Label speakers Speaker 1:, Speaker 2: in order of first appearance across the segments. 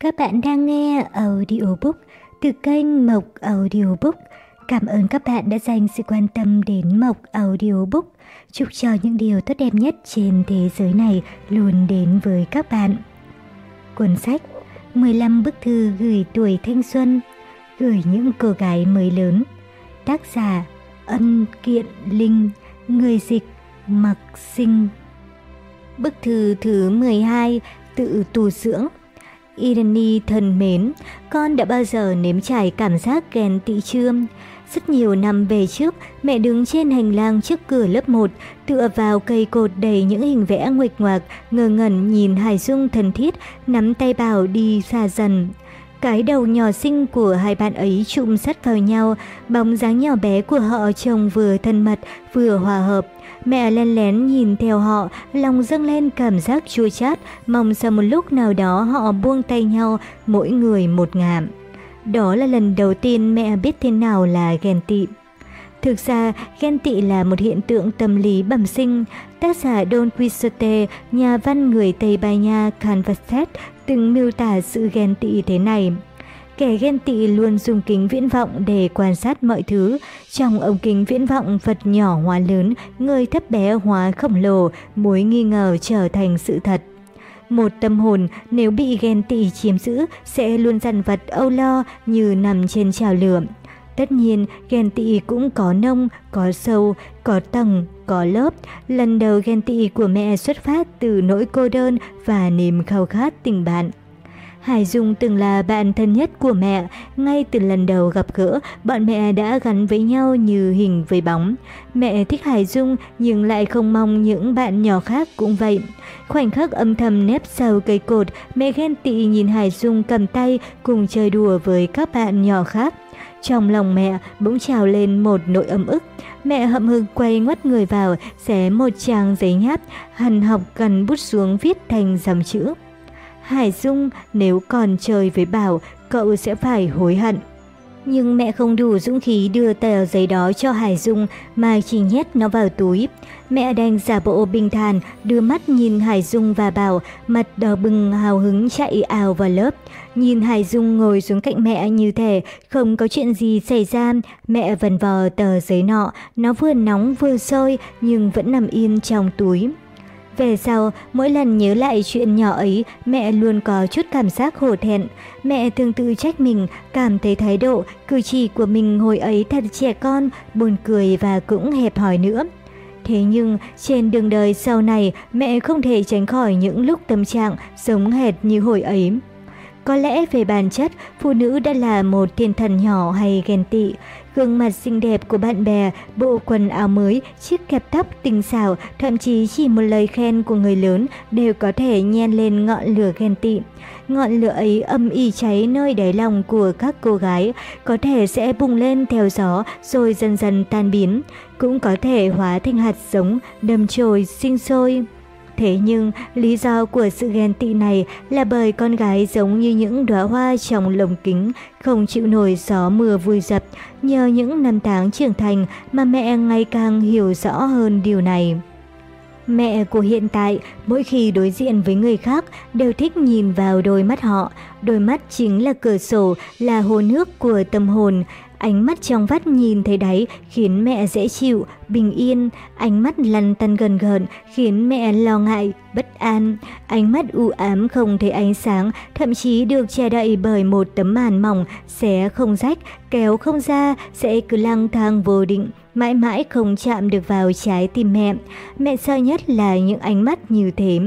Speaker 1: Các bạn đang nghe audiobook từ kênh Mộc Audiobook. Cảm ơn các bạn đã dành sự quan tâm đến Mộc Audiobook. Chúc cho những điều tốt đẹp nhất trên thế giới này luôn đến với các bạn. Cuốn sách 15 bức thư gửi tuổi thanh xuân, gửi những cô gái mới lớn. Tác giả Ân Kiện Linh, người dịch Mặc Sinh. Bức thư thứ 12 tự tu dưỡng Irene thân mến, con đã bao giờ nếm trải cảm giác ghen tị chưa? Rất nhiều năm về trước, mẹ đứng trên hành lang trước cửa lớp 1, tựa vào cây cột đầy những hình vẽ nguệch ngoạc, ngơ ngẩn nhìn Hải Dung thân thiết, nắm tay bảo đi xa dần. Cái đầu nhỏ xinh của hai bạn ấy chụm sát vào nhau, bóng dáng nhỏ bé của họ trông vừa thân mật, vừa hòa hợp. Mẹ len lén nhìn theo họ, lòng dâng lên cảm giác chua chát, mong sau một lúc nào đó họ buông tay nhau, mỗi người một ngạm. Đó là lần đầu tiên mẹ biết thế nào là ghen tị. Thực ra, ghen tị là một hiện tượng tâm lý bẩm sinh. Tác giả Don Quixote, nhà văn người Tây Ban Nha Canvaset từng miêu tả sự ghen tị thế này. Kẻ ghen tị luôn dùng kính viễn vọng để quan sát mọi thứ. Trong ống kính viễn vọng vật nhỏ hóa lớn, người thấp bé hóa khổng lồ, mối nghi ngờ trở thành sự thật. Một tâm hồn nếu bị ghen tị chiếm giữ sẽ luôn dằn vặt âu lo như nằm trên trào lửa. Tất nhiên, ghen tị cũng có nông, có sâu, có tầng, có lớp. Lần đầu ghen tị của mẹ xuất phát từ nỗi cô đơn và niềm khao khát tình bạn. Hải Dung từng là bạn thân nhất của mẹ, ngay từ lần đầu gặp gỡ, bọn mẹ đã gắn với nhau như hình với bóng. Mẹ thích Hải Dung nhưng lại không mong những bạn nhỏ khác cũng vậy. Khoảnh khắc âm thầm nép sau cây cột, mẹ ghen tị nhìn Hải Dung cầm tay cùng chơi đùa với các bạn nhỏ khác. Trong lòng mẹ bỗng trào lên một nỗi ấm ức. Mẹ hậm hực quay ngoắt người vào, xé một trang giấy nháp, hằn học gần bút xuống viết thành dòng chữ. Hải Dung, nếu còn chơi với Bảo, cậu sẽ phải hối hận. Nhưng mẹ không đủ dũng khí đưa tờ giấy đó cho Hải Dung mà chỉ nhét nó vào túi. Mẹ đang giả bộ bình thản, đưa mắt nhìn Hải Dung và bảo, mặt đỏ bừng hào hứng chạy ào vào lớp. Nhìn Hải Dung ngồi xuống cạnh mẹ như thể không có chuyện gì xảy ra, mẹ vần vò tờ giấy nọ, nó vừa nóng vừa sôi nhưng vẫn nằm yên trong túi. Về sau, mỗi lần nhớ lại chuyện nhỏ ấy, mẹ luôn có chút cảm giác hổ thẹn. Mẹ thường tự trách mình, cảm thấy thái độ, cử chỉ của mình hồi ấy thật trẻ con, buồn cười và cũng hẹp hòi nữa. Thế nhưng, trên đường đời sau này, mẹ không thể tránh khỏi những lúc tâm trạng giống hệt như hồi ấy. Có lẽ về bản chất, phụ nữ đã là một thiên thần nhỏ hay ghen tị. Gương mặt xinh đẹp của bạn bè, bộ quần áo mới, chiếc kẹp tóc tinh xảo, thậm chí chỉ một lời khen của người lớn đều có thể nhen lên ngọn lửa ghen tị. Ngọn lửa ấy âm ỉ cháy nơi đáy lòng của các cô gái, có thể sẽ bùng lên theo gió rồi dần dần tan biến, cũng có thể hóa thành hạt giống, đâm chồi, sinh sôi. Thế nhưng, lý do của sự ghen tị này là bởi con gái giống như những đóa hoa trong lồng kính, không chịu nổi gió mưa vui dập. Nhờ những năm tháng trưởng thành mà mẹ ngày càng hiểu rõ hơn điều này. Mẹ của hiện tại, mỗi khi đối diện với người khác, đều thích nhìn vào đôi mắt họ. Đôi mắt chính là cửa sổ, là hồ nước của tâm hồn. Ánh mắt trong vắt nhìn thấy đáy khiến mẹ dễ chịu, bình yên. Ánh mắt lăn tăn gần gần khiến mẹ lo ngại, bất an. Ánh mắt u ám không thấy ánh sáng, thậm chí được che đậy bởi một tấm màn mỏng, xé không rách, kéo không ra, sẽ cứ lang thang vô định, mãi mãi không chạm được vào trái tim mẹ. Mẹ sợ nhất là những ánh mắt như thế.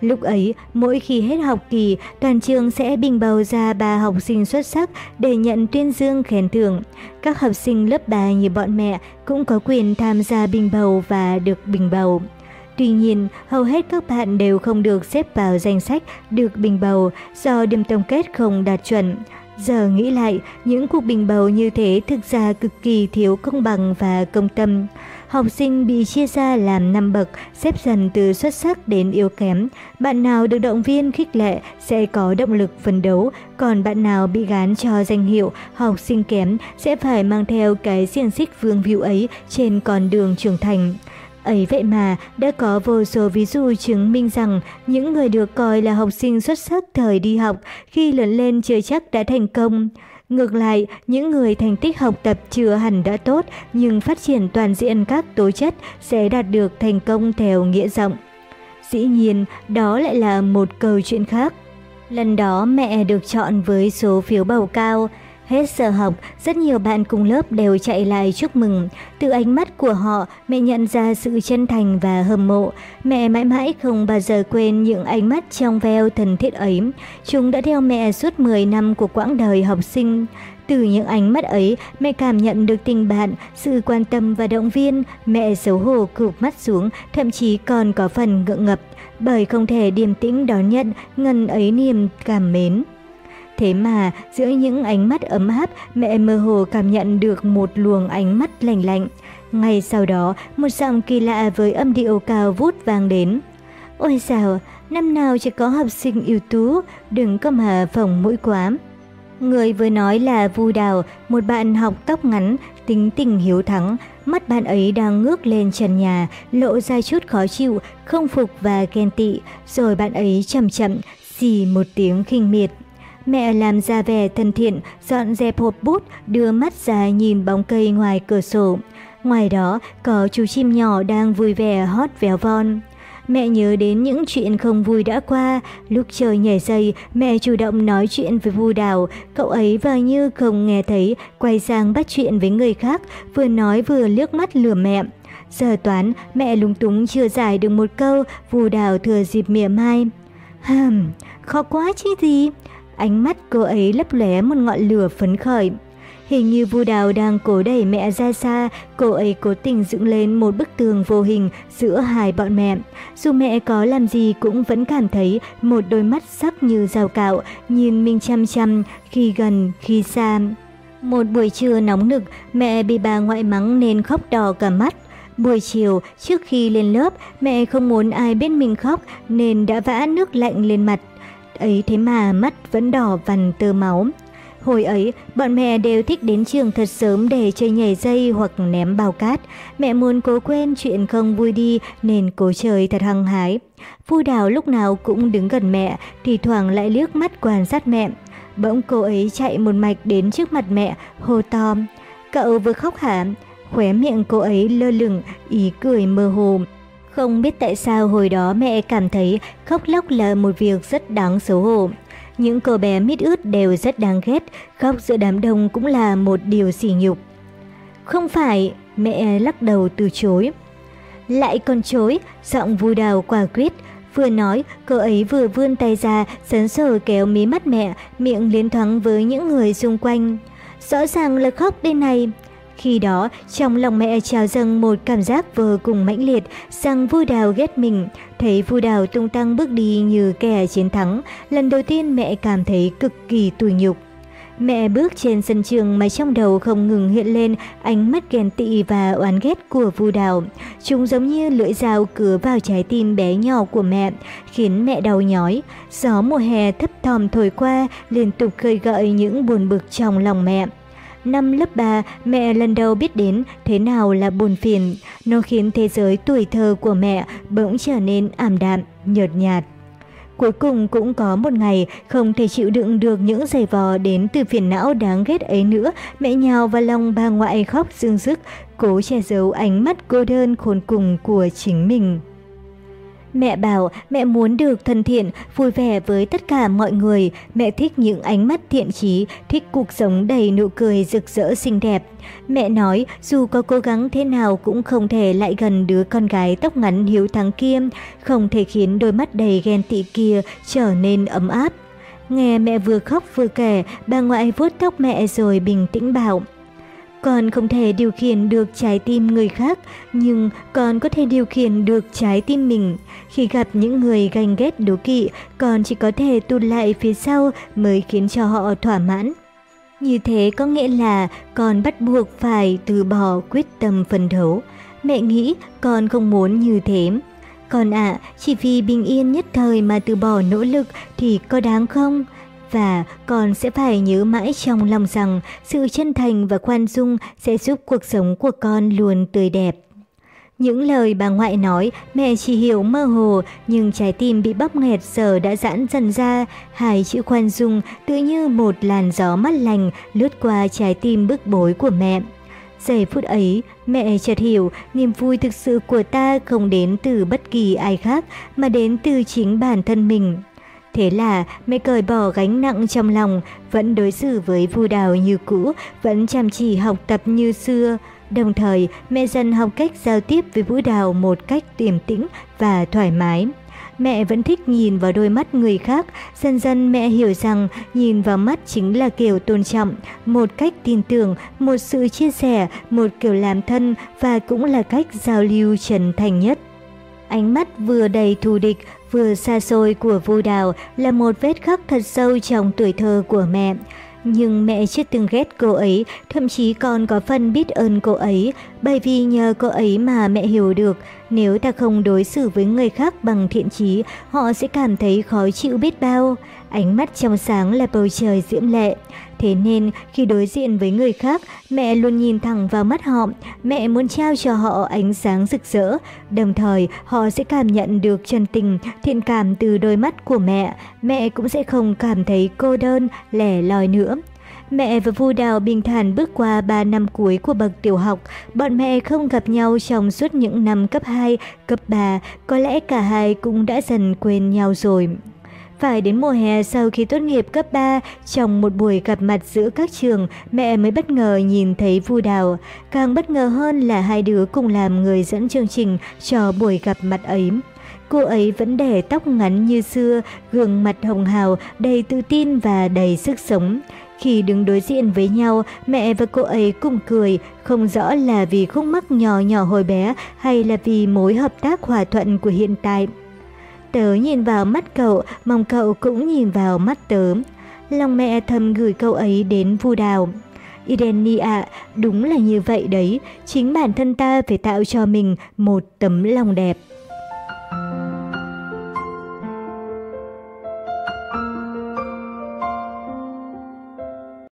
Speaker 1: Lúc ấy, mỗi khi hết học kỳ, toàn trường sẽ bình bầu ra ba học sinh xuất sắc để nhận tuyên dương khen thưởng. Các học sinh lớp 3 như bọn mẹ cũng có quyền tham gia bình bầu và được bình bầu. Tuy nhiên, hầu hết các bạn đều không được xếp vào danh sách được bình bầu do điểm tổng kết không đạt chuẩn. Giờ nghĩ lại, những cuộc bình bầu như thế thực ra cực kỳ thiếu công bằng và công tâm. Học sinh bị chia ra làm 5 bậc, xếp dần từ xuất sắc đến yếu kém. Bạn nào được động viên khích lệ sẽ có động lực phấn đấu, còn bạn nào bị gán cho danh hiệu học sinh kém sẽ phải mang theo cái xiềng xích vương víu ấy trên con đường trưởng thành. Ấy vậy mà, đã có vô số ví dụ chứng minh rằng những người được coi là học sinh xuất sắc thời đi học khi lớn lên chưa chắc đã thành công. Ngược lại, những người thành tích học tập chưa hẳn đã tốt nhưng phát triển toàn diện các tố chất sẽ đạt được thành công theo nghĩa rộng. Dĩ nhiên, đó lại là một câu chuyện khác. Lần đó mẹ được chọn với số phiếu bầu cao. Hết giờ học, rất nhiều bạn cùng lớp đều chạy lại chúc mừng. Từ ánh mắt của họ, mẹ nhận ra sự chân thành và hâm mộ. Mẹ mãi mãi không bao giờ quên những ánh mắt trong veo thân thiết ấy. Chúng đã theo mẹ suốt 10 năm của quãng đời học sinh. Từ những ánh mắt ấy, mẹ cảm nhận được tình bạn, sự quan tâm và động viên. Mẹ xấu hổ cụp mắt xuống, thậm chí còn có phần ngượng ngập, bởi không thể điềm tĩnh đón nhận ngần ấy niềm cảm mến. Thế mà, giữa những ánh mắt ấm áp, mẹ mơ hồ cảm nhận được một luồng ánh mắt lạnh lạnh. Ngay sau đó, một giọng kỳ lạ với âm điệu cao vút vang đến. Ôi sao, năm nào chỉ có học sinh ưu tú, đừng có mà phỏng mũi quá. Người vừa nói là Vu Đào, một bạn học tóc ngắn, tính tình hiếu thắng. Mắt bạn ấy đang ngước lên trần nhà, lộ ra chút khó chịu, không phục và ghen tị. Rồi bạn ấy chậm chậm, xì một tiếng khinh miệt. Mẹ làm ra vẻ thân thiện, dọn dẹp hộp bút, đưa mắt ra nhìn bóng cây ngoài cửa sổ. Ngoài đó, có chú chim nhỏ đang vui vẻ hót véo von. Mẹ nhớ đến những chuyện không vui đã qua, lúc trời nhảy dây, mẹ chủ động nói chuyện với Vu Đào, cậu ấy vờ như không nghe thấy, quay sang bắt chuyện với người khác, vừa nói vừa liếc mắt lườm mẹ. Giờ toán, mẹ lúng túng chưa giải được một câu, Vu Đào thừa dịp mỉa mai. Hừm, khó quá chứ gì? Ánh mắt cô ấy lấp lóe một ngọn lửa phấn khởi. Hình như Vu Đào đang cố đẩy mẹ ra xa, cô ấy cố tình dựng lên một bức tường vô hình giữa hai bọn mẹ. Dù mẹ có làm gì cũng vẫn cảm thấy một đôi mắt sắc như dao cạo, nhìn mình chăm chăm, khi gần, khi xa. Một buổi trưa nóng nực, mẹ bị bà ngoại mắng nên khóc đỏ cả mắt. Buổi chiều, trước khi lên lớp, mẹ không muốn ai biết mình khóc nên đã vã nước lạnh lên mặt. Ấy thế mà mắt vẫn đỏ vằn tơ máu. Hồi ấy, bọn mẹ đều thích đến trường thật sớm để chơi nhảy dây hoặc ném bao cát. Mẹ muốn cố quên chuyện không vui đi nên cố chơi thật hăng hái. Phu đào lúc nào cũng đứng gần mẹ, thì thoảng lại liếc mắt quan sát mẹ. Bỗng cô ấy chạy một mạch đến trước mặt mẹ, hô to. Cậu vừa khóc hả? Khóe miệng cô ấy lơ lửng, ý cười mơ hồ. Không biết tại sao hồi đó mẹ cảm thấy khóc lóc là một việc rất đáng xấu hổ. Những cô bé mít ướt đều rất đáng ghét, khóc giữa đám đông cũng là một điều sỉ nhục. Không phải, mẹ lắc đầu từ chối. Lại còn chối, giọng vui đào quả quyết. Vừa nói, cô ấy vừa vươn tay ra, sấn sờ kéo mí mắt mẹ, miệng liên thoáng với những người xung quanh. Rõ ràng là khóc đây này. Khi đó, trong lòng mẹ trào dâng một cảm giác vô cùng mãnh liệt rằng Vu Đào ghét mình. Thấy Vu Đào tung tăng bước đi như kẻ chiến thắng, lần đầu tiên mẹ cảm thấy cực kỳ tủi nhục. Mẹ bước trên sân trường mà trong đầu không ngừng hiện lên ánh mắt ghen tị và oán ghét của Vu Đào. Chúng giống như lưỡi dao cứa vào trái tim bé nhỏ của mẹ, khiến mẹ đau nhói. Gió mùa hè thấp thòm thổi qua, liên tục khơi gợi những buồn bực trong lòng mẹ. Năm lớp 3, mẹ lần đầu biết đến thế nào là buồn phiền. Nó khiến thế giới tuổi thơ của mẹ bỗng trở nên ảm đạm, nhợt nhạt. Cuối cùng cũng có một ngày không thể chịu đựng được những giày vò đến từ phiền não đáng ghét ấy nữa, mẹ nhào vào lòng bà ngoại khóc dương dứt, cố che giấu ánh mắt cô đơn khốn cùng của chính mình. Mẹ bảo mẹ muốn được thân thiện, vui vẻ với tất cả mọi người. Mẹ thích những ánh mắt thiện trí thích cuộc sống đầy nụ cười rực rỡ xinh đẹp. Mẹ nói dù có cố gắng thế nào cũng không thể lại gần đứa con gái tóc ngắn hiếu thắng kia, không thể khiến đôi mắt đầy ghen tị kia trở nên ấm áp. Nghe mẹ vừa khóc vừa kể, bà ngoại vuốt tóc mẹ rồi bình tĩnh bảo. Con không thể điều khiển được trái tim người khác, nhưng con có thể điều khiển được trái tim mình. Khi gặp những người ganh ghét đố kỵ, con chỉ có thể tụt lại phía sau mới khiến cho họ thỏa mãn. Như thế có nghĩa là con bắt buộc phải từ bỏ quyết tâm phân đấu. Mẹ nghĩ con không muốn như thế. Con ạ, chỉ vì bình yên nhất thời mà từ bỏ nỗ lực thì có đáng không? Và con sẽ phải nhớ mãi trong lòng rằng sự chân thành và khoan dung sẽ giúp cuộc sống của con luôn tươi đẹp. Những lời bà ngoại nói, mẹ chỉ hiểu mơ hồ, nhưng trái tim bị bóp nghẹt giờ đã giãn dần ra. Hai chữ khoan dung tự như một làn gió mát lành lướt qua trái tim bức bối của mẹ. Giây phút ấy, mẹ chợt hiểu niềm vui thực sự của ta không đến từ bất kỳ ai khác mà đến từ chính bản thân mình. Thế là mẹ cởi bỏ gánh nặng trong lòng, vẫn đối xử với Vu Đào như cũ, vẫn chăm chỉ học tập như xưa. Đồng thời, mẹ dần học cách giao tiếp với Vũ Đào một cách tiềm tĩnh và thoải mái. Mẹ vẫn thích nhìn vào đôi mắt người khác, dần dần mẹ hiểu rằng nhìn vào mắt chính là kiểu tôn trọng, một cách tin tưởng, một sự chia sẻ, một kiểu làm thân và cũng là cách giao lưu trần thành nhất. Ánh mắt vừa đầy thù địch, vừa xa xôi của Vu Đào là một vết khắc thật sâu trong tuổi thơ của mẹ. Nhưng mẹ chưa từng ghét cô ấy, thậm chí còn có phần biết ơn cô ấy, bởi vì nhờ cô ấy mà mẹ hiểu được, nếu ta không đối xử với người khác bằng thiện chí, họ sẽ cảm thấy khó chịu biết bao. Ánh mắt trong sáng là bầu trời diễm lệ. Thế nên khi đối diện với người khác, mẹ luôn nhìn thẳng vào mắt họ, mẹ muốn trao cho họ ánh sáng rực rỡ. Đồng thời, họ sẽ cảm nhận được chân tình, thiện cảm từ đôi mắt của mẹ. Mẹ cũng sẽ không cảm thấy cô đơn, lẻ loi nữa. Mẹ và Vu Đào bình thản bước qua 3 năm cuối của bậc tiểu học. Bọn mẹ không gặp nhau trong suốt những năm cấp 2, cấp 3, có lẽ cả hai cũng đã dần quên nhau rồi. Phải đến mùa hè sau khi tốt nghiệp cấp 3, trong một buổi gặp mặt giữa các trường, mẹ mới bất ngờ nhìn thấy Vu Đào. Càng bất ngờ hơn là hai đứa cùng làm người dẫn chương trình cho buổi gặp mặt ấy. Cô ấy vẫn để tóc ngắn như xưa, gương mặt hồng hào, đầy tự tin và đầy sức sống. Khi đứng đối diện với nhau, mẹ và cô ấy cùng cười, không rõ là vì khúc mắc nhỏ nhỏ hồi bé hay là vì mối hợp tác hòa thuận của hiện tại. Tớ nhìn vào mắt cậu, mong cậu cũng nhìn vào mắt tớ. Lòng mẹ thầm gửi câu ấy đến Vu Đào. Irene ạ, đúng là như vậy đấy, chính bản thân ta phải tạo cho mình một tấm lòng đẹp.